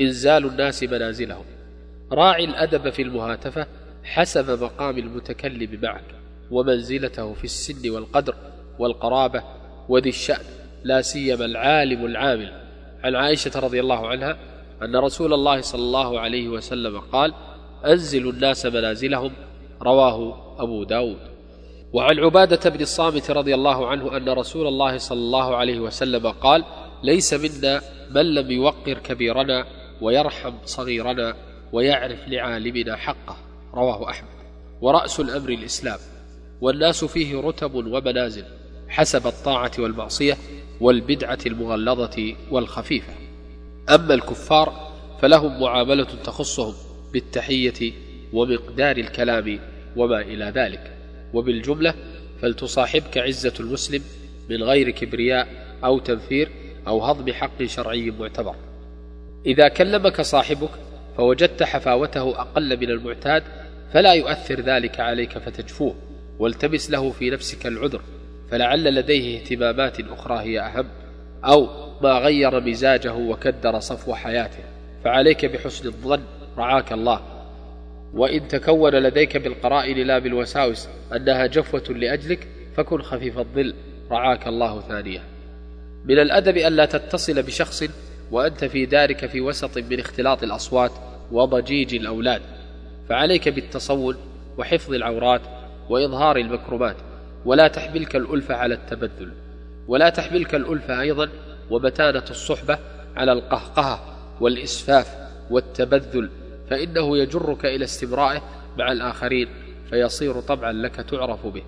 إنزال الناس منازلهم. راعي الأدب في المهاتفة حسب مقام المتكلم معك ومنزلته في السن والقدر والقرابة وذي الشأن لا سيما العالم العامل. عن عائشة رضي الله عنها أن رسول الله صلى الله عليه وسلم قال أنزلوا الناس منازلهم رواه أبو داود. وعن عبادة بن الصامت رضي الله عنه أن رسول الله صلى الله عليه وسلم قال ليس منا من لم يوقر كبيرنا ويرحم صغيرنا ويعرف لعالمنا حقه رواه أحمد. ورأس الأمر الإسلام والناس فيه رتب ومنازل حسب الطاعة والمعصية والبدعة المغلظة والخفيفة. أما الكفار فلهم معاملة تخصهم بالتحية ومقدار الكلام وما إلى ذلك. وبالجملة فلتصاحبك عزة المسلم من غير كبرياء أو تنفير أو هضم حق شرعي معتبر. إذا كلمك صاحبك فوجدت حفاوته أقل من المعتاد فلا يؤثر ذلك عليك فتجفوه والتمس له في نفسك العذر فلعل لديه اهتمامات أخرى هي أهم أو ما غير مزاجه وكدر صفو حياته فعليك بحسن الظن رعاك الله. وإن تكون لديك بالقرائن لا بالوساوس أنها جفوة لأجلك فكن خفيف الظل رعاك الله ثانية. من الأدب ألا تتصل بشخص وأنت في دارك في وسط من اختلاط الأصوات وضجيج الأولاد فعليك بالتصون وحفظ العورات وإظهار المكرمات ولا تحملك الألفة على التبذل ولا تحملك الألفة أيضا ومتانة الصحبة على القهقهة والإسفاف والتبذل فإنه يجرك إلى استمرائه مع الآخرين فيصير طبعا لك تعرف به.